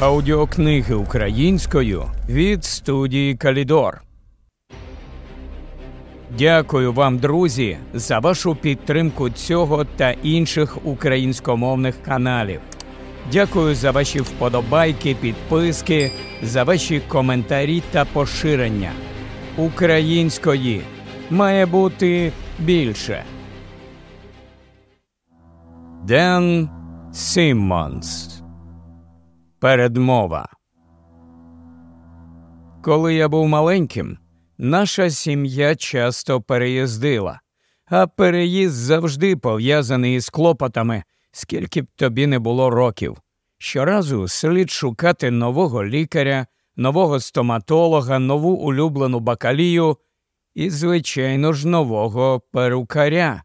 Аудіокниги українською від студії Калідор. Дякую вам, друзі, за вашу підтримку цього та інших українськомовних каналів. Дякую за ваші вподобайки, підписки, за ваші коментарі та поширення. Української має бути більше. Ден Сіммонс. Передмова. Коли я був маленьким, наша сім'я часто переїздила, а переїзд завжди пов'язаний із клопотами, скільки б тобі не було років. Щоразу слід шукати нового лікаря, нового стоматолога, нову улюблену бакалію і, звичайно ж, нового перукаря.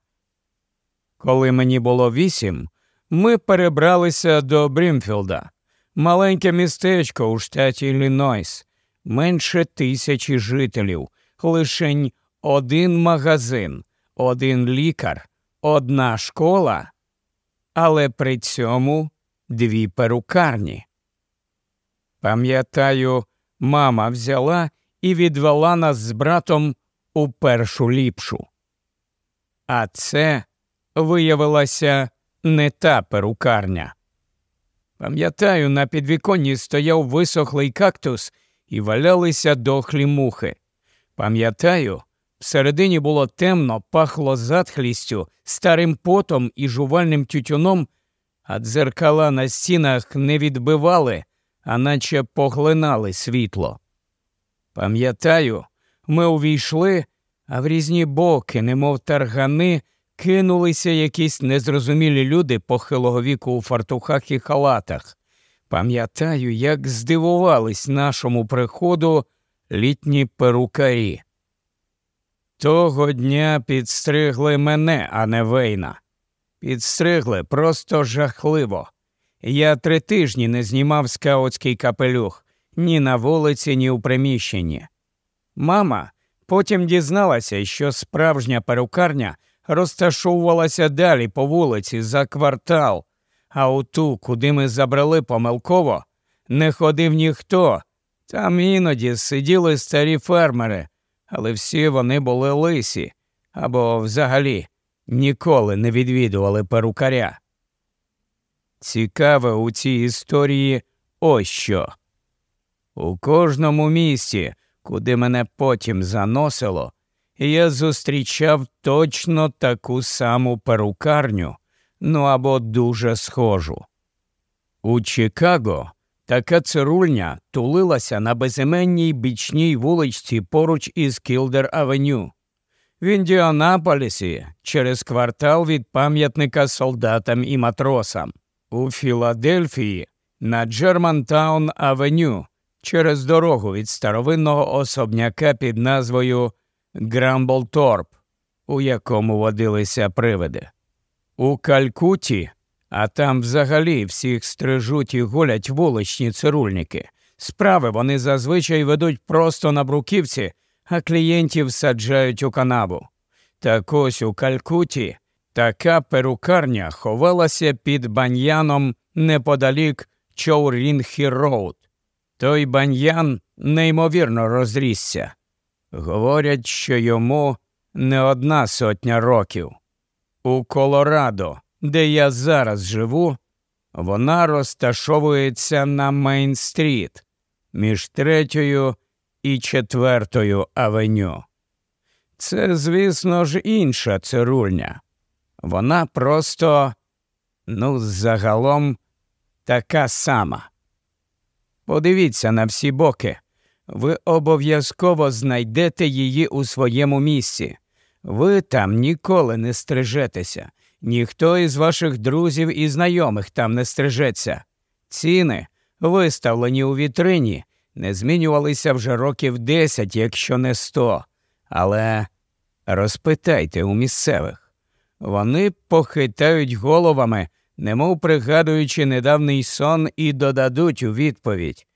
Коли мені було вісім, ми перебралися до Брімфілда, маленьке містечко у штаті Іллінойс, менше тисячі жителів, лишень один магазин, один лікар, одна школа, але при цьому дві перукарні. Пам'ятаю, мама взяла і відвела нас з братом у першу ліпшу. А це виявилася не та перукарня. Пам'ятаю, на підвіконні стояв висохлий кактус і валялися дохлі мухи. Пам'ятаю, всередині було темно, пахло затхлістю, старим потом і жувальним тютюном, а дзеркала на стінах не відбивали, а наче поглинали світло. Пам'ятаю, ми увійшли, а в різні боки, немов таргани, кинулися якісь незрозумілі люди похилого віку у фартухах і халатах. Пам'ятаю, як здивувались нашому приходу літні перукарі. Того дня підстригли мене, а не Вейна. Підстригли просто жахливо. Я три тижні не знімав скаутський капелюх ні на вулиці, ні у приміщенні. Мама потім дізналася, що справжня перукарня розташовувалася далі по вулиці за квартал, а у ту, куди ми забрали помилково, не ходив ніхто. Там іноді сиділи старі фермери, але всі вони були лисі або взагалі ніколи не відвідували перукаря. Цікаве у цій історії ось що. У кожному місті, куди мене потім заносило, я зустрічав точно таку саму перукарню, ну або дуже схожу. У Чикаго така цирульня тулилася на безіменній бічній вуличці поруч із Кілдер Авеню. В Індіанаполісі через квартал від пам'ятника солдатам і матросам, у Філадельфії на Джермантаун Авеню через дорогу від старовинного особняка під назвою Грамблторп, у якому водилися привиди. У Калькуті, а там взагалі всіх стрижуть і голять вуличні цирульники. Справи вони зазвичай ведуть просто на бруківці, а клієнтів саджають у канаву. Так ось у Калькуті така перукарня ховалася під баньяном неподалік Чоурінхі Роуд. Той баньян неймовірно розрісся. Говорять, що йому не одна сотня років. У Колорадо, де я зараз живу, вона розташовується на Мейн-стріт між третьою і четвертою авеню. Це, звісно ж, інша цирульня. Вона просто, ну, загалом, така сама. Подивіться на всі боки ви обов'язково знайдете її у своєму місці. Ви там ніколи не стрижетеся, ніхто із ваших друзів і знайомих там не стрижеться. Ціни, виставлені у вітрині, не змінювалися вже років десять, якщо не сто. Але розпитайте у місцевих. Вони похитають головами, немов пригадуючи недавній сон, і додадуть у відповідь.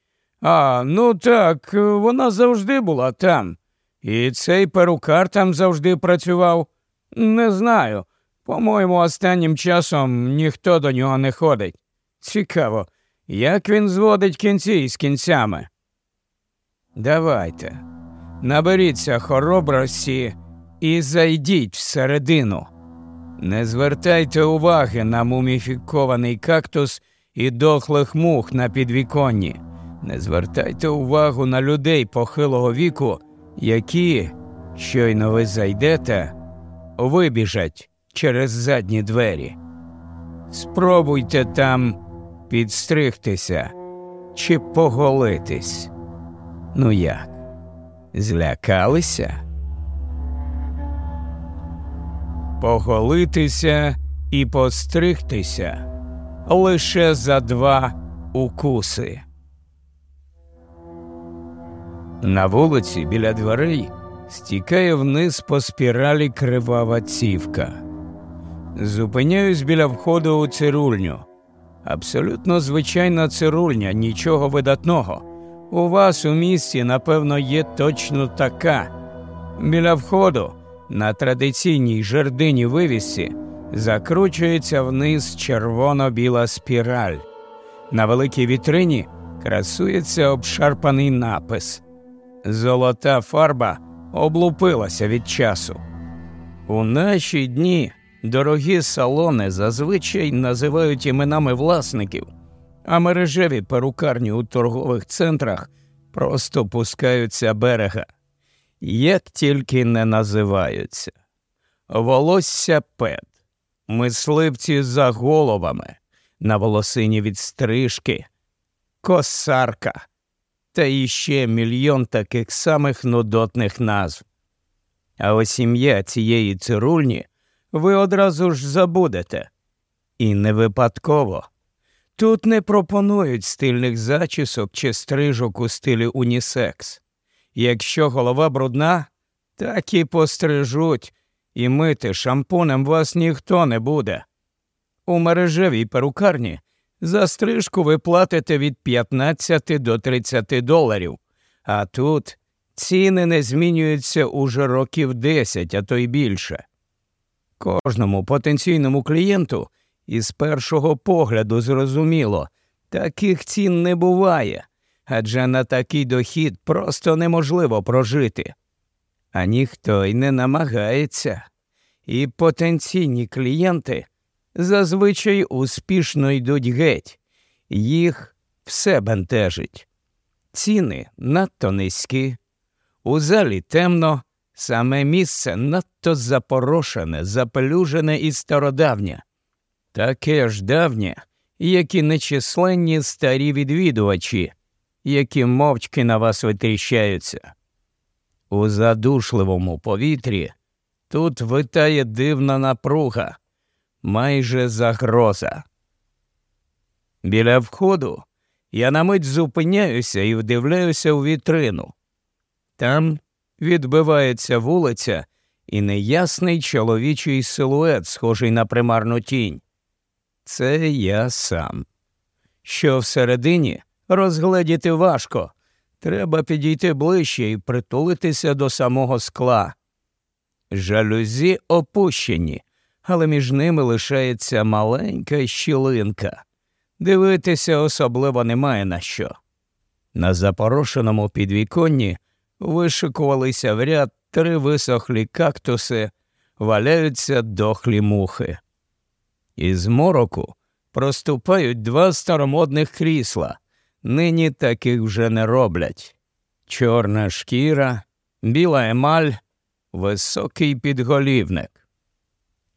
А, ну так, вона завжди була там. І цей перукар там завжди працював. Не знаю. По-моєму, останнім часом ніхто до нього не ходить. Цікаво, Як він зводить кінці із кінцями? Давайте, наберіться хоробрості і зайдіть всередину. Не звертайте уваги на муміфікований кактус і дохлих мух на підвіконні. Не звертайте увагу на людей похилого віку, які, щойно ви зайдете, вибіжать через задні двері. Спробуйте там підстригтися чи поголитись. Ну як? Злякалися? Поголитися і постригтися лише за два укуси. На вулиці біля дверей стікає вниз по спіралі кривава цівка. Зупиняюсь біля входу у цирульню. Абсолютно звичайна цирульня, нічого видатного. У вас у місті, напевно, є точно така. Біля входу на традиційній жердині вивісці закручується вниз червоно-біла спіраль. На великій вітрині красується обшарпаний напис. Золота фарба облупилася від часу. У наші дні дорогі салони зазвичай називають іменами власників, а мережеві перукарні у торгових центрах просто пускаються берега, як тільки не називаються. Волосся пет, мисливці за головами, на волосині від стрижки, косарка та іще мільйон таких самих нудотних назв. А ось ім'я цієї цирульні ви одразу ж забудете. І не випадково. Тут не пропонують стильних зачісок чи стрижок у стилі унісекс. Якщо голова брудна, так і пострижуть, і мити шампунем вас ніхто не буде. У мережевій перукарні за стрижку ви платите від 15 до 30 доларів, а тут ціни не змінюються уже років 10, а то й більше. Кожному потенційному клієнту із першого погляду зрозуміло, таких цін не буває, адже на такий дохід просто неможливо прожити. А ніхто й не намагається, і потенційні клієнти зазвичай успішно йдуть геть, їх все бентежить. Ціни надто низькі, у залі темно, саме місце надто запорошене, запелюжене і стародавнє, таке ж давнє, як і нечисленні старі відвідувачі, які мовчки на вас витріщаються. У задушливому повітрі тут витає дивна напруга майже загроза. Біля входу я на мить зупиняюся і вдивляюся у вітрину. Там відбивається вулиця і неясний чоловічий силует, схожий на примарну тінь. Це я сам. Що всередині розгледіти важко. Треба підійти ближче і притулитися до самого скла. Жалюзі опущені, але між ними лишається маленька щілинка. Дивитися особливо немає на що. На запорошеному підвіконні вишикувалися в ряд три висохлі кактуси, валяються дохлі мухи. Із мороку проступають два старомодних крісла. Нині таких вже не роблять. Чорна шкіра, біла емаль, високий підголівник.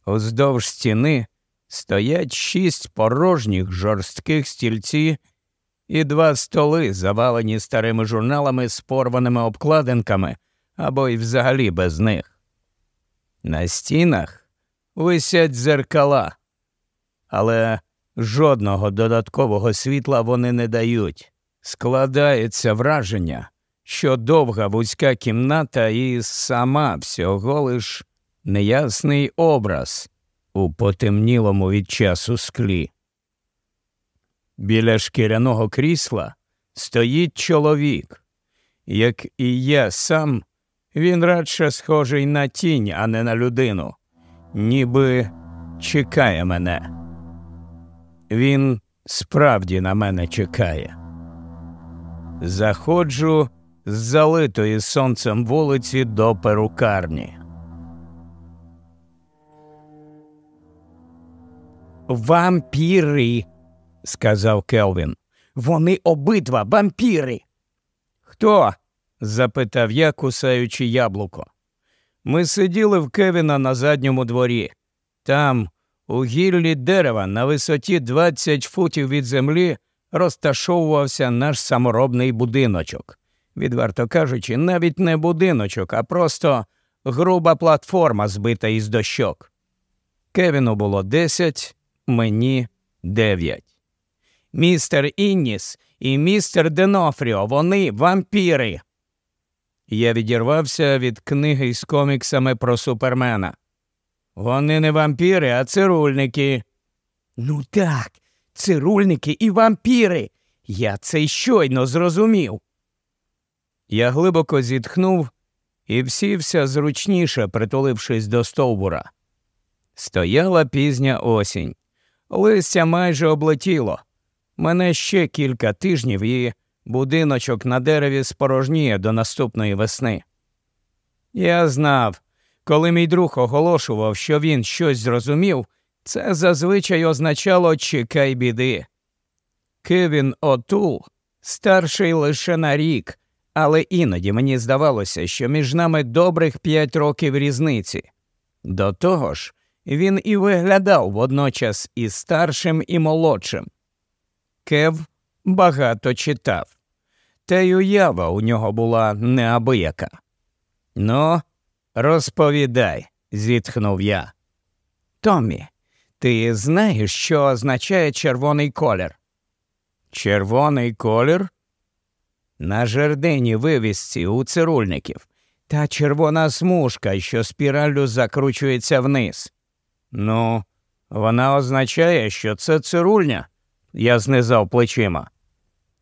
Уздовж стіни стоять шість порожніх жорстких стільці і два столи, завалені старими журналами з порваними обкладинками або й взагалі без них. На стінах висять дзеркала, але жодного додаткового світла вони не дають. Складається враження, що довга вузька кімната і сама всього лиш неясний образ у потемнілому від часу склі. Біля шкіряного крісла стоїть чоловік, як і я сам, він радше схожий на тінь, а не на людину, ніби чекає мене. Він справді на мене чекає. Заходжу з залитої сонцем вулиці до перукарні. Вампіри, сказав Келвін. Вони обидва вампіри. Хто? запитав я, кусаючи яблуко. Ми сиділи в Кевіна на задньому дворі. Там, у гіллі дерева, на висоті 20 футів від землі, розташовувався наш саморобний будиночок. Відверто кажучи, навіть не будиночок, а просто груба платформа, збита із дощок. Кевіну було 10, мені 9. Містер Інніс і містер Денофріо, вони вампіри. Я відірвався від книги з коміксами про супермена. Вони не вампіри, а цирульники. Ну так, цирульники і вампіри. Я це щойно зрозумів. Я глибоко зітхнув і всівся зручніше, притулившись до стовбура. Стояла пізня осінь. Листя майже облетіло. Мене ще кілька тижнів і будиночок на дереві спорожніє до наступної весни. Я знав, коли мій друг оголошував, що він щось зрозумів, це зазвичай означало чекай біди. Кевін Отул старший лише на рік, але іноді мені здавалося, що між нами добрих п'ять років різниці. До того ж, він і виглядав водночас і старшим, і молодшим. Кев багато читав, та й уява у нього була неабияка. Ну, розповідай, зітхнув я. Томмі, ти знаєш, що означає червоний колір? Червоний колір? На жердині вивісці у цирульників та червона смужка, що спіраллю закручується вниз. Ну, вона означає, що це цирульня, я знизав плечима.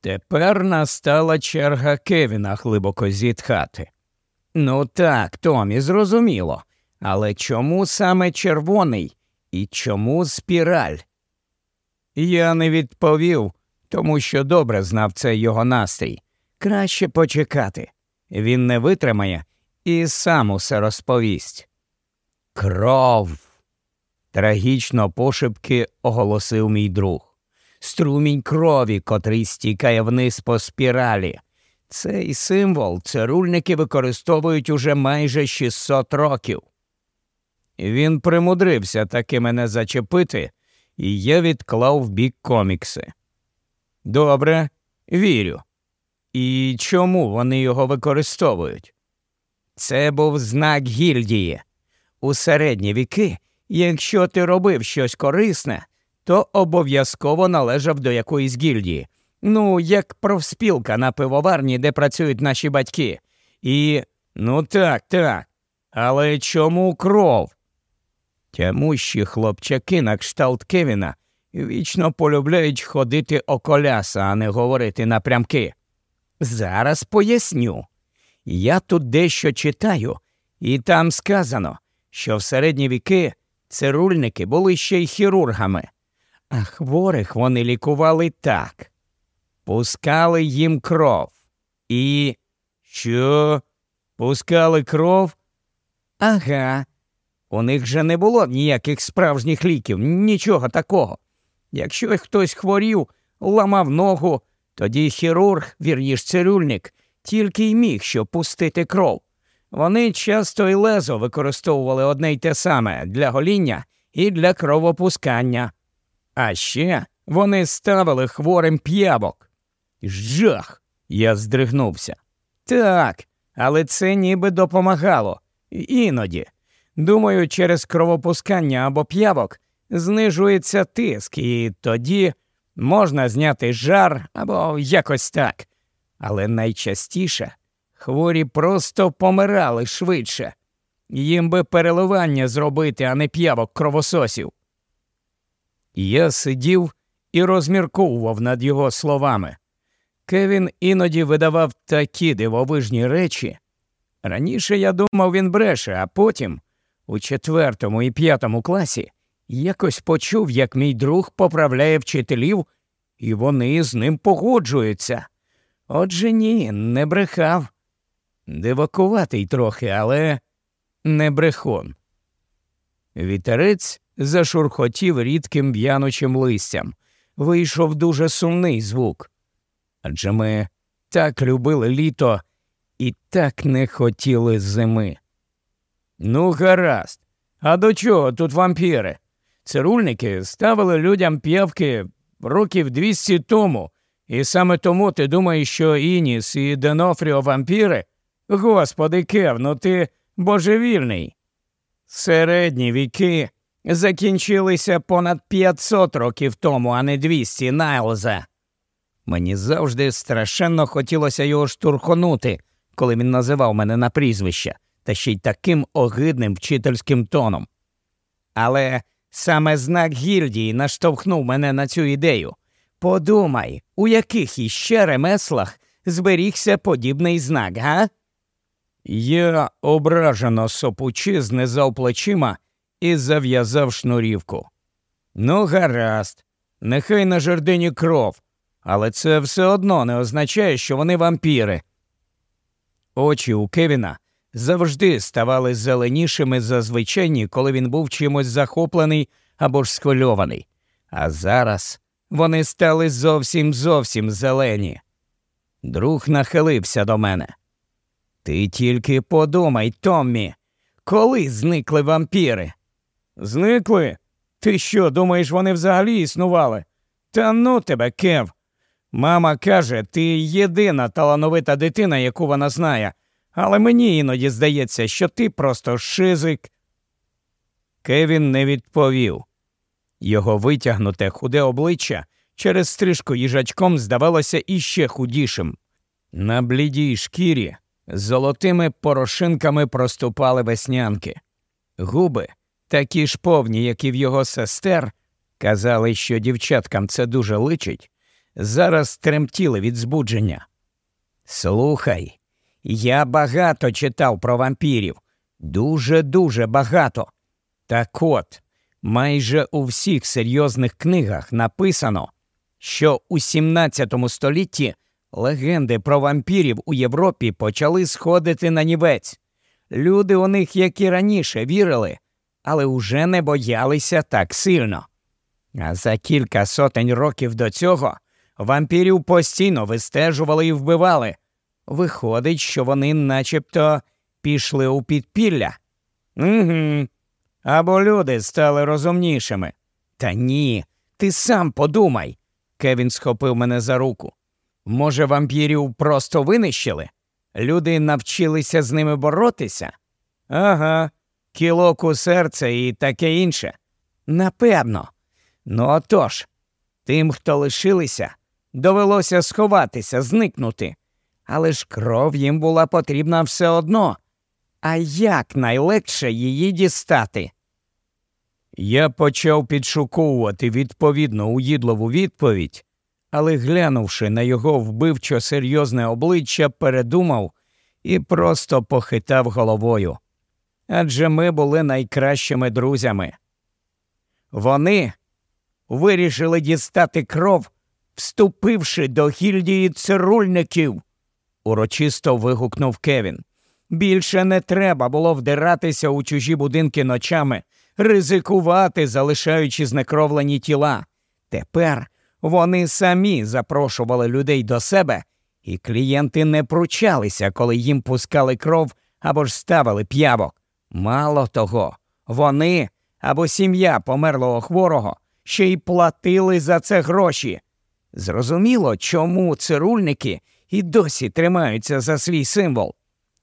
Тепер настала черга Кевіна глибоко зітхати. Ну так, Томі, зрозуміло. Але чому саме червоний і чому спіраль? Я не відповів, тому що добре знав цей його настрій. Краще почекати. Він не витримає і сам усе розповість. Кров. Трагічно пошепки оголосив мій друг. Струмінь крові, котрий стікає вниз по спіралі. Цей символ цирульники використовують уже майже 600 років. Він примудрився таки мене зачепити, і я відклав в бік комікси. Добре, вірю. І чому вони його використовують? Це був знак гільдії. У середні віки, якщо ти робив щось корисне, то обов'язково належав до якоїсь гільдії. Ну, як профспілка на пивоварні, де працюють наші батьки. І ну так, так. Але чому кров? Тямущі хлопчаки на кшталт Кевіна вічно полюбляють ходити околяса, а не говорити напрямки. Зараз поясню. Я тут дещо читаю, і там сказано, що в середні віки цирульники були ще й хірургами, а хворих вони лікували так пускали їм кров. І що? Пускали кров? Ага. У них же не було ніяких справжніх ліків, нічого такого. Якщо хтось хворів, ламав ногу, тоді хірург, вірніш цирюльник, тільки й міг що пустити кров. Вони часто й лезо використовували одне й те саме для гоління і для кровопускання. А ще вони ставили хворим п'явок. Жах! Я здригнувся. Так, але це ніби допомагало. Іноді. Думаю, через кровопускання або п'явок знижується тиск, і тоді можна зняти жар або якось так. Але найчастіше хворі просто помирали швидше. Їм би переливання зробити, а не п'явок кровососів. Я сидів і розмірковував над його словами. Кевін іноді видавав такі дивовижні речі. Раніше я думав, він бреше, а потім, у четвертому і п'ятому класі, якось почув, як мій друг поправляє вчителів і вони з ним погоджуються. Отже ні, не брехав. Дивакуватий трохи, але не брехон. Вітерець зашурхотів рідким в'янучим листям. Вийшов дуже сумний звук. Адже ми так любили літо і так не хотіли зими. Ну, гаразд. А до чого тут вампіри? Цирульники ставили людям п'явки років 200 тому, і саме тому ти думаєш, що Ініс і Денофріо вампіри? Господи, Кев, ну ти божевільний. Середні віки закінчилися понад 500 років тому, а не 200, Найлза. Мені завжди страшенно хотілося його штурхонути, коли він називав мене на прізвище, та ще й таким огидним вчительським тоном. Але саме знак гільдії наштовхнув мене на цю ідею. Подумай, у яких іще ремеслах зберігся подібний знак, га? Я ображено сопучи знизав плечима і зав'язав шнурівку. Ну, гаразд, нехай на жердині кров, але це все одно не означає, що вони вампіри. Очі у Кевіна завжди ставали зеленішими зазвичайні, коли він був чимось захоплений або ж схвильований. А зараз вони стали зовсім зовсім зелені. Друг нахилився до мене. Ти тільки подумай, Томмі, коли зникли вампіри? Зникли? Ти що, думаєш, вони взагалі існували? Та ну тебе, Кев. Мама каже, ти єдина талановита дитина, яку вона знає, але мені іноді здається, що ти просто шизик. Кевін не відповів. Його витягнуте худе обличчя через стрижку їжачком здавалося іще худішим. На блідій шкірі золотими порошинками проступали веснянки. Губи, такі ж повні, як і в його сестер, казали, що дівчаткам це дуже личить, зараз тремтіли від збудження. Слухай, я багато читав про вампірів, дуже дуже багато. Так от, майже у всіх серйозних книгах написано, що у 17 столітті легенди про вампірів у Європі почали сходити на нівець. Люди у них, як і раніше, вірили, але уже не боялися так сильно. А за кілька сотень років до цього вампірів постійно вистежували і вбивали. Виходить, що вони начебто пішли у підпілля. Угу. Або люди стали розумнішими. Та ні, ти сам подумай. Кевін схопив мене за руку. Може, вампірів просто винищили? Люди навчилися з ними боротися? Ага, кілок у серце і таке інше. Напевно. Ну отож, тим, хто лишилися, довелося сховатися, зникнути. Але ж кров їм була потрібна все одно. А як найлегше її дістати? Я почав підшуковувати відповідну уїдливу відповідь, але, глянувши на його вбивчо серйозне обличчя, передумав і просто похитав головою. Адже ми були найкращими друзями. Вони вирішили дістати кров, вступивши до гільдії цирульників, урочисто вигукнув Кевін. Більше не треба було вдиратися у чужі будинки ночами, ризикувати, залишаючи знекровлені тіла. Тепер вони самі запрошували людей до себе, і клієнти не пручалися, коли їм пускали кров або ж ставили п'явок. Мало того, вони або сім'я померлого хворого ще й платили за це гроші. Зрозуміло, чому цирульники і досі тримаються за свій символ.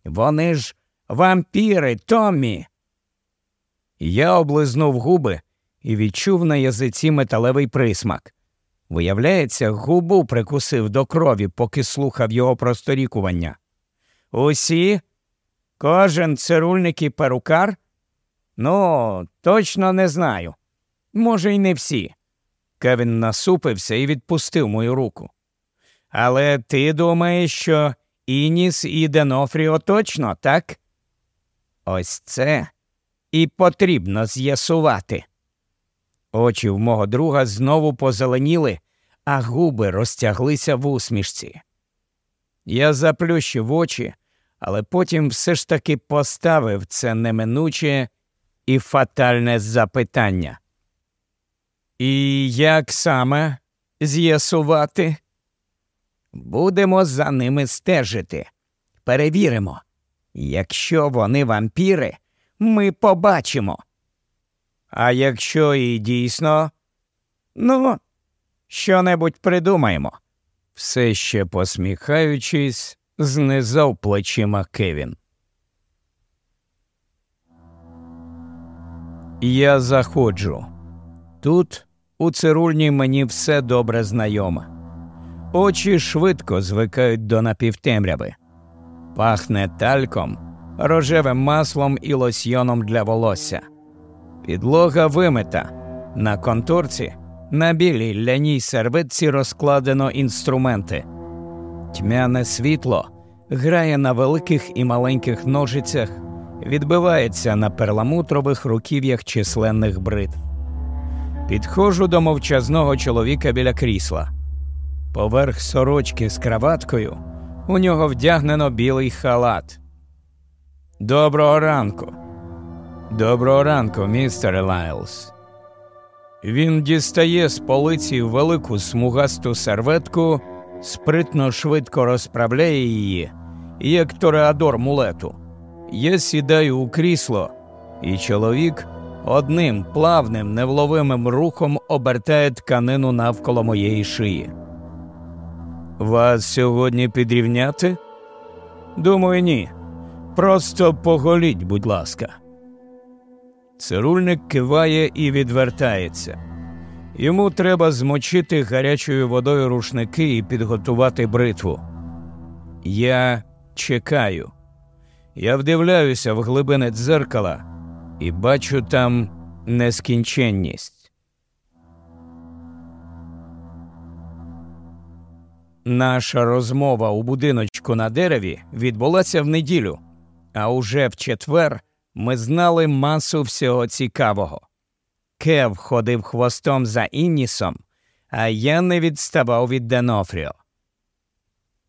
Вони ж вампіри Томмі. Я облизнув губи і відчув на язиці металевий присмак. Виявляється, губу прикусив до крові, поки слухав його просторікування. Усі? Кожен цирульник і перукар? Ну, точно не знаю. Може, й не всі. Кевін насупився і відпустив мою руку. Але ти думаєш, що Ініс і Денофріо точно, так? Ось це і потрібно з'ясувати. Очі в мого друга знову позеленіли, а губи розтяглися в усмішці. Я заплющив очі, але потім все ж таки поставив це неминуче і фатальне запитання. І як саме з'ясувати? Будемо за ними стежити. Перевіримо. Якщо вони вампіри, ми побачимо. А якщо і дійсно, ну, що небудь придумаємо. Все ще посміхаючись, знизав плечима Кевін. Я заходжу. Тут у цирульні мені все добре знайоме. Очі швидко звикають до напівтемряви. Пахне тальком, рожевим маслом і лосьйоном для волосся. Підлога вимита. На конторці на білій ляній серветці розкладено інструменти. Тьмяне світло грає на великих і маленьких ножицях, відбивається на перламутрових руків'ях численних бритв. Підходжу до мовчазного чоловіка біля крісла. Поверх сорочки з краваткою у нього вдягнено білий халат. Доброго ранку. Доброго ранку, містер Лайлс. Він дістає з полиці велику смугасту серветку, спритно швидко розправляє її, як тореадор мулету. Я сідаю у крісло, і чоловік одним плавним невловимим рухом обертає тканину навколо моєї шиї. Вас сьогодні підрівняти? Думаю, ні. Просто поголіть, будь ласка. Цирульник киває і відвертається. Йому треба змочити гарячою водою рушники і підготувати бритву. Я чекаю. Я вдивляюся в глибини дзеркала і бачу там нескінченність. Наша розмова у будиночку на дереві відбулася в неділю, а уже в четвер ми знали масу всього цікавого. Кев ходив хвостом за Іннісом, а я не відставав від Денофріо.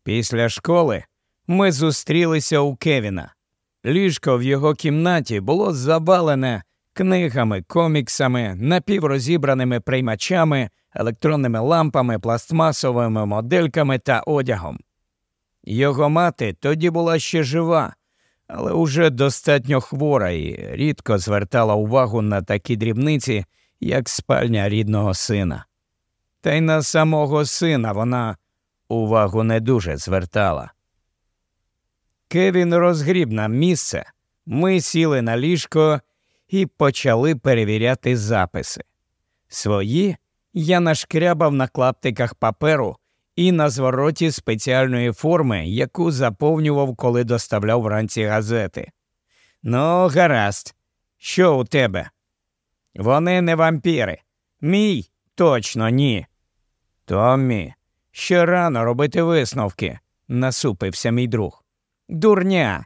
Після школи ми зустрілися у Кевіна. Ліжко в його кімнаті було завалене книгами, коміксами, напіврозібраними приймачами, електронними лампами, пластмасовими модельками та одягом. Його мати тоді була ще жива, але уже достатньо хвора і рідко звертала увагу на такі дрібниці, як спальня рідного сина. Та й на самого сина вона увагу не дуже звертала. Кевін розгріб нам місце, ми сіли на ліжко і почали перевіряти записи. Свої я нашкрябав на клаптиках паперу і на звороті спеціальної форми, яку заповнював, коли доставляв вранці газети. Ну, гаразд, що у тебе? Вони не вампіри. Мій точно ні. Томмі, ще рано робити висновки, насупився мій друг. Дурня.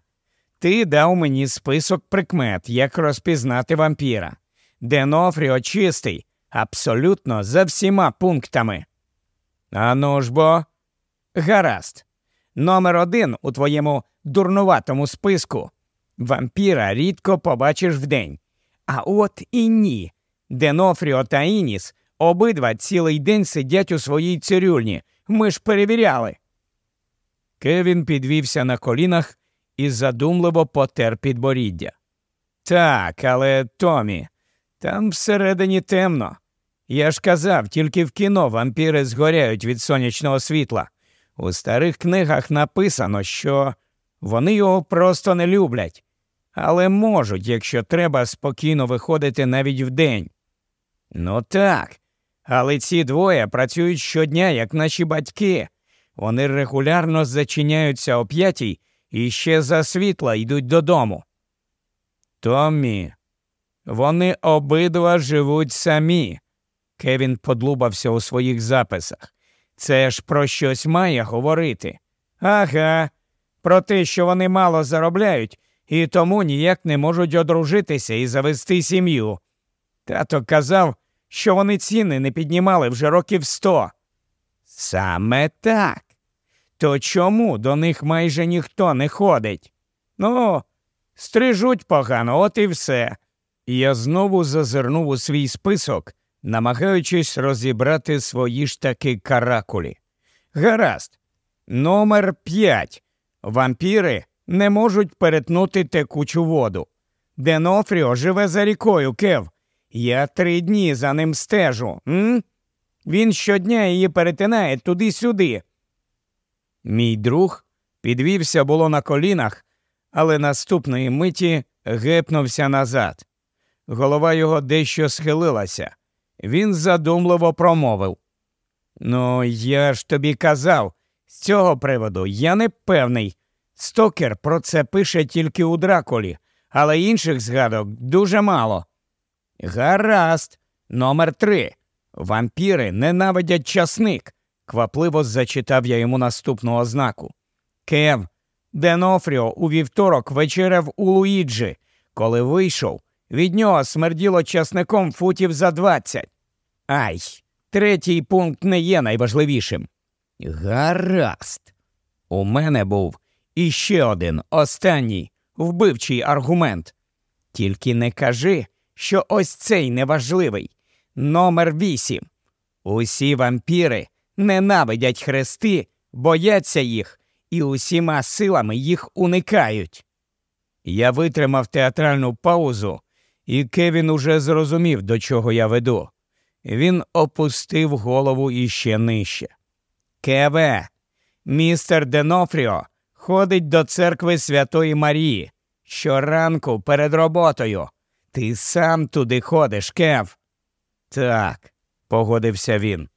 Ти дав мені список прикмет, як розпізнати вампіра. Денофріо чистий, абсолютно за всіма пунктами. Ану ж бо, гаразд. Номер один у твоєму дурнуватому списку. Вампіра рідко побачиш вдень. А от і ні. Денофріо та Ініс обидва цілий день сидять у своїй цирюльні. Ми ж перевіряли. Кевін підвівся на колінах і задумливо потер підборіддя. Так, але Томі, там всередині темно. Я ж казав, тільки в кіно вампіри згоряють від сонячного світла. У старих книгах написано, що вони його просто не люблять, але можуть, якщо треба, спокійно виходити навіть вдень. Ну так, але ці двоє працюють щодня, як наші батьки. Вони регулярно зачиняються о п'ятій і ще за світла йдуть додому. Томмі, вони обидва живуть самі. Кевін подлубався у своїх записах. Це ж про щось має говорити. Ага, про те, що вони мало заробляють і тому ніяк не можуть одружитися і завести сім'ю. Тато казав, що вони ціни не піднімали вже років сто. Саме так. То чому до них майже ніхто не ходить? Ну, стрижуть погано, от і все. Я знову зазирнув у свій список, намагаючись розібрати свої ж таки каракулі. Гаразд, номер п'ять. Вампіри не можуть перетнути текучу воду. Денофріо живе за рікою, Кев. Я три дні за ним стежу. М? Він щодня її перетинає туди-сюди. Мій друг підвівся було на колінах, але наступної миті гепнувся назад. Голова його дещо схилилася. Він задумливо промовив. Ну, я ж тобі казав, з цього приводу я не певний. Стокер про це пише тільки у дракулі, але інших згадок дуже мало. Гаразд, номер три. Вампіри ненавидять часник, квапливо зачитав я йому наступну ознаку. Кев, Денофріо у вівторок вечеряв у Луїджі. Коли вийшов, від нього смерділо часником футів за двадцять. Ай, третій пункт не є найважливішим. Гаразд. У мене був іще один останній вбивчий аргумент. Тільки не кажи, що ось цей неважливий. Номер вісім. Усі вампіри ненавидять хрести, бояться їх і усіма силами їх уникають. Я витримав театральну паузу, і Кевін уже зрозумів, до чого я веду. Він опустив голову іще нижче. Кеве, містер Денофріо ходить до церкви Святої Марії. Щоранку перед роботою. Ти сам туди ходиш, Кев. Так, погодився він.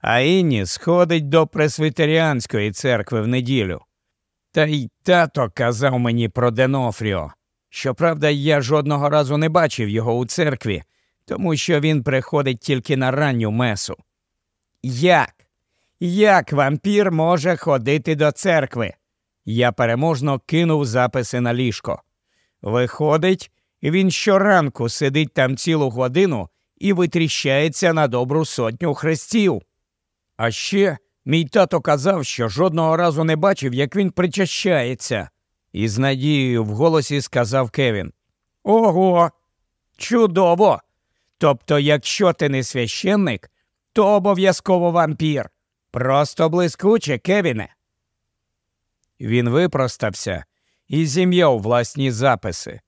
А Інні сходить до Пресвітеріанської церкви в неділю. Та й тато казав мені про Денофріо. Щоправда, я жодного разу не бачив його у церкві, тому що він приходить тільки на ранню месу. Як? Як вампір може ходити до церкви? Я переможно кинув записи на ліжко. Виходить, він щоранку сидить там цілу годину і витріщається на добру сотню хрестів. А ще мій тато казав, що жодного разу не бачив, як він причащається, і з надією в голосі сказав Кевін. Ого, чудово! Тобто, якщо ти не священник, то обов'язково вампір. Просто блискуче, Кевіне. Він випростався і зім'яв власні записи.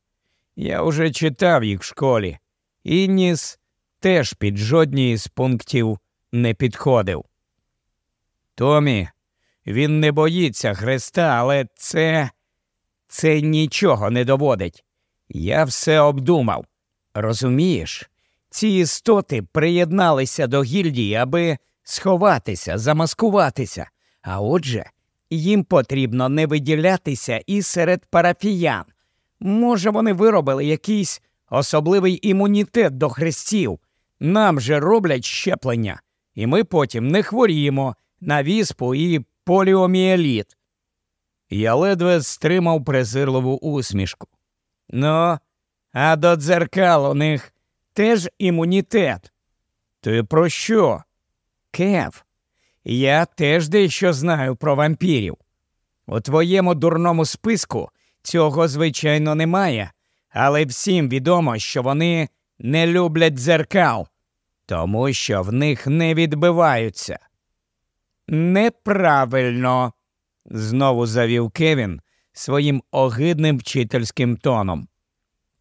Я уже читав їх в школі, Інніс теж під жодні з пунктів не підходив. Томі, він не боїться Христа, але це це нічого не доводить. Я все обдумав. Розумієш, ці істоти приєдналися до гільдії, аби сховатися, замаскуватися, а отже, їм потрібно не виділятися і серед парафіян. Може, вони виробили якийсь особливий імунітет до хрестів. Нам же роблять щеплення, і ми потім не хворіємо на віспу і поліоміеліт. Я ледве стримав презирливу усмішку. Ну, а до дзеркал у них теж імунітет. Ти про що? Кев, я теж дещо знаю про вампірів. У твоєму дурному списку цього, звичайно, немає, але всім відомо, що вони не люблять дзеркал, тому що в них не відбиваються. Неправильно, знову завів Кевін своїм огидним вчительським тоном.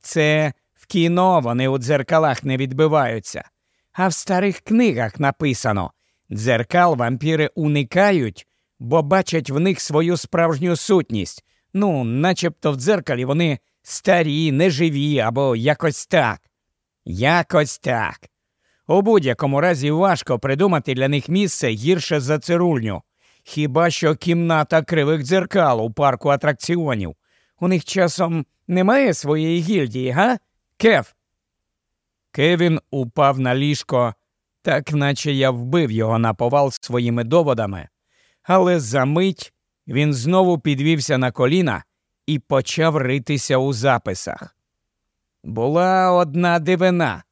Це кіно вони у дзеркалах не відбиваються, а в старих книгах написано дзеркал вампіри уникають, бо бачать в них свою справжню сутність. Ну, начебто в дзеркалі вони старі, неживі або якось так. Якось так. У будь-якому разі важко придумати для них місце гірше за цирульню. Хіба що кімната кривих дзеркал у парку атракціонів. У них часом немає своєї гільдії, га? Кев. Кевін упав на ліжко, так наче я вбив його на повал своїми доводами, але за мить він знову підвівся на коліна і почав ритися у записах. Була одна дивина.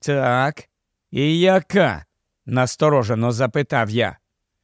Так, і яка? насторожено запитав я.